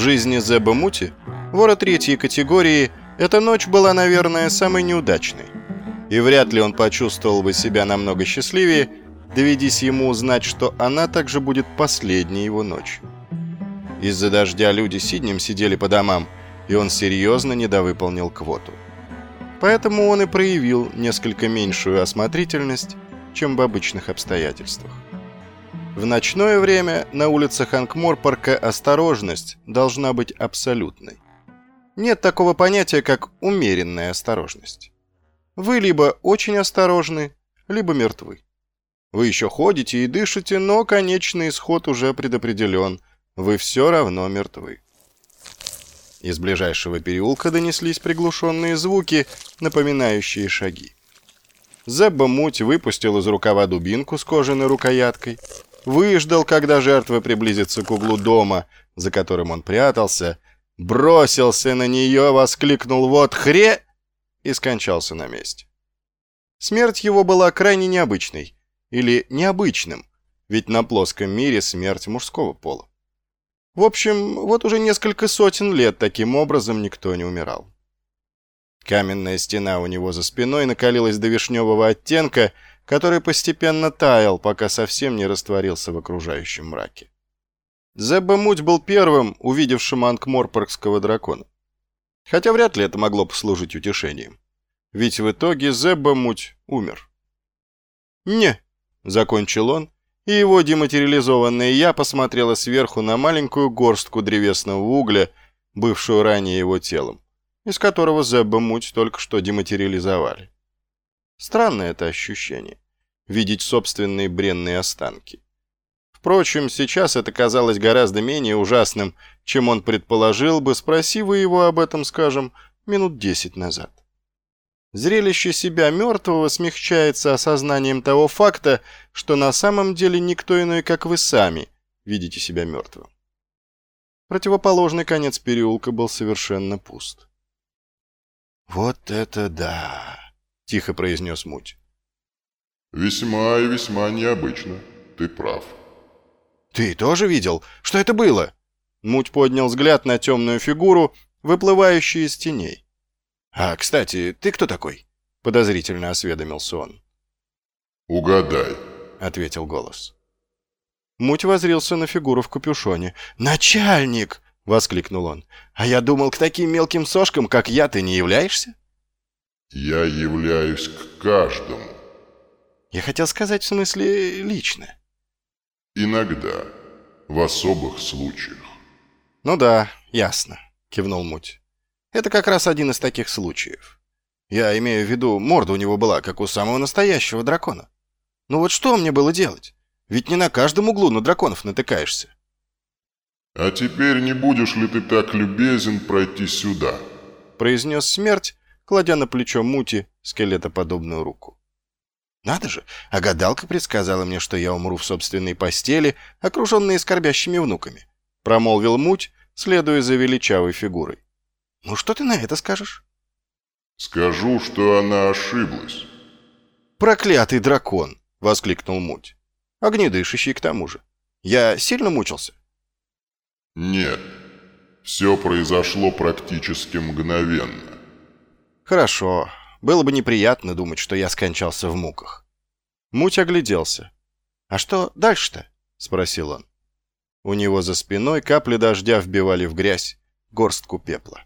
жизни Зеба Мути, вора третьей категории, эта ночь была, наверное, самой неудачной. И вряд ли он почувствовал бы себя намного счастливее, доведись ему узнать, что она также будет последней его ночью. Из-за дождя люди Сиднем сидели по домам, и он серьезно недовыполнил квоту. Поэтому он и проявил несколько меньшую осмотрительность, чем в обычных обстоятельствах. В ночное время на улицах Анкморпорка осторожность должна быть абсолютной. Нет такого понятия, как умеренная осторожность. Вы либо очень осторожны, либо мертвы. Вы еще ходите и дышите, но конечный исход уже предопределен. Вы все равно мертвы. Из ближайшего переулка донеслись приглушенные звуки, напоминающие шаги. Зебба Муть выпустил из рукава дубинку с кожаной рукояткой, выждал, когда жертва приблизится к углу дома, за которым он прятался, бросился на нее, воскликнул «Вот хре!» и скончался на месте. Смерть его была крайне необычной, или необычным, ведь на плоском мире смерть мужского пола. В общем, вот уже несколько сотен лет таким образом никто не умирал. Каменная стена у него за спиной накалилась до вишневого оттенка, который постепенно таял, пока совсем не растворился в окружающем мраке. Зебба Муть был первым, увидевшим анкморпоргского дракона. Хотя вряд ли это могло послужить утешением. Ведь в итоге Зебба Муть умер. «Не», — закончил он, и его дематериализованное «я» посмотрела сверху на маленькую горстку древесного угля, бывшую ранее его телом, из которого Зебба Муть только что дематериализовали. Странное это ощущение — видеть собственные бренные останки. Впрочем, сейчас это казалось гораздо менее ужасным, чем он предположил бы, спроси вы его об этом, скажем, минут десять назад. Зрелище себя мертвого смягчается осознанием того факта, что на самом деле никто иной, как вы сами, видите себя мертвым. Противоположный конец переулка был совершенно пуст. «Вот это да!» — тихо произнес Муть. «Весьма и весьма необычно. Ты прав». «Ты тоже видел? Что это было?» Муть поднял взгляд на темную фигуру, выплывающую из теней. «А, кстати, ты кто такой?» — подозрительно осведомился он. «Угадай», — ответил голос. Муть возрился на фигуру в капюшоне. «Начальник!» — воскликнул он. «А я думал, к таким мелким сошкам, как я, ты не являешься?» «Я являюсь к каждому». «Я хотел сказать в смысле лично». «Иногда, в особых случаях». «Ну да, ясно», — кивнул Муть. Это как раз один из таких случаев. Я имею в виду, морда у него была, как у самого настоящего дракона. Ну вот что мне было делать? Ведь не на каждом углу на драконов натыкаешься. «А теперь не будешь ли ты так любезен пройти сюда?» произнес смерть, кладя на плечо Мути скелетоподобную руку. «Надо же, а гадалка предсказала мне, что я умру в собственной постели, окруженной скорбящими внуками», промолвил Муть, следуя за величавой фигурой. Ну что ты на это скажешь? Скажу, что она ошиблась. Проклятый дракон! Воскликнул Муть. Огнедышащий к тому же. Я сильно мучился? Нет. Все произошло практически мгновенно. Хорошо. Было бы неприятно думать, что я скончался в муках. Муть огляделся. «А что дальше-то?» — спросил он. У него за спиной капли дождя вбивали в грязь горстку пепла.